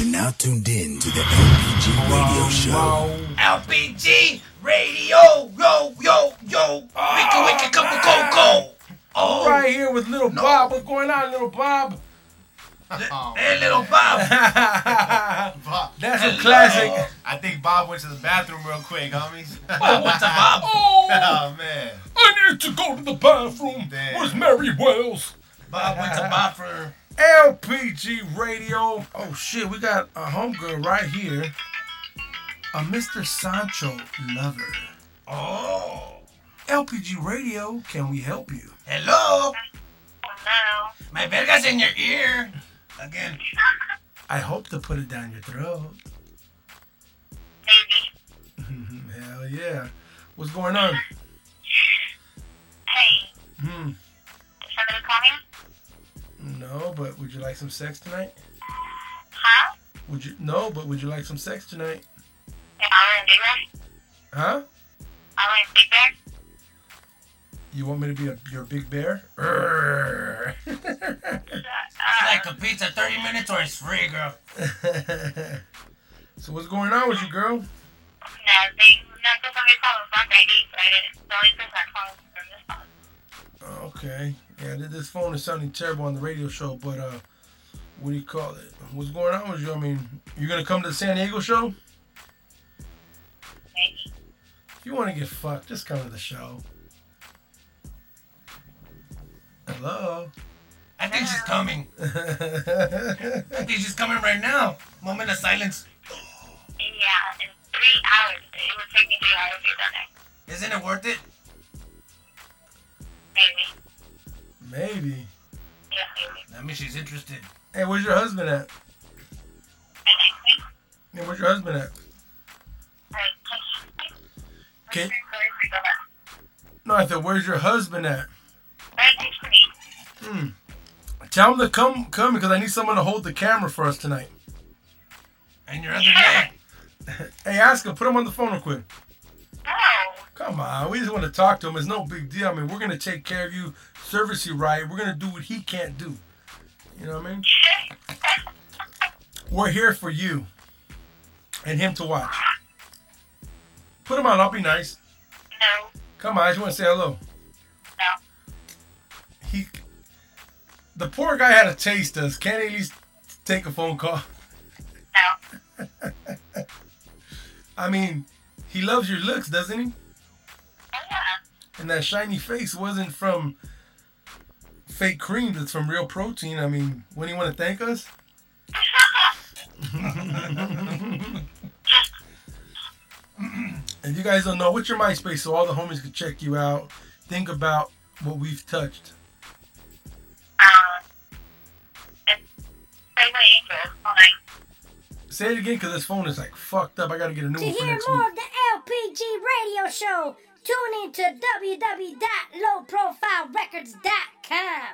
You're now tuned in to the LPG Radio Show. LPG Radio, yo, yo, yo. Wicka, wicka, oh, couple, go, go. Oh, Right here with little Bob. What's going on, little Bob? hey, little Bob. Bob. That's a classic. I think Bob went to the bathroom real quick, homies. Oh, what's up, Bob? oh man. I need to go to the bathroom. Damn. Where's Mary Wells? Bob, what's up, Bob, for... LPG Radio. Oh shit, we got a homegirl right here. A Mr. Sancho lover. Oh, LPG Radio, can we help you? hello. Hello. My verga's in your ear. Again. I hope to put it down your throat. Maybe. Hell yeah. What's going on? Hey, Hmm. No, but would you like some sex tonight? Huh? Would you? No, but would you like some sex tonight? Yeah, I'm in Big Bear. Huh? I'm in Big Bear. You want me to be a, your big bear? It's like a pizza, 30 minutes or it's free, girl. so what's going on with you, girl? No, they, no, just somebody called the front ID, so I didn't, the only person I called Okay. Yeah, this phone is sounding terrible on the radio show, but uh, what do you call it? What's going on with you? I mean, you're gonna come to the San Diego show? Maybe. If you want to get fucked, just come to the show. Hello. I think she's coming. I think she's coming right now. Moment of silence. Yeah, in three hours. It would take me three hours to get down there. Isn't it worth it? Maybe. Maybe. Yeah, maybe. That means she's interested. Hey, where's your husband at? Hey, where's your husband at? like, just, Okay. Sorry, sorry, go back. No, I said, where's your husband at? Right next to me. Hmm. Tell him to come, come because I need someone to hold the camera for us tonight. And your other guy. Hey, ask him. Put him on the phone real quick. Come on, we just want to talk to him. It's no big deal. I mean, we're gonna take care of you, service you right. We're gonna do what he can't do. You know what I mean? We're here for you and him to watch. Put him on. I'll be nice. No. Come on, I just want to say hello. No. He, the poor guy had to taste us. Can't he at least take a phone call? No. I mean, he loves your looks, doesn't he? Yeah. And that shiny face wasn't from fake cream, it's from real protein. I mean, when you want to thank us? and you guys don't know, what's your MySpace so all the homies can check you out? Think about what we've touched. Um, it's Playboy Angels. All night. Say it again because this phone is like fucked up. I gotta get a new To one for hear next more week. of the LPG radio show, tune in to www.lowprofilerecords.com.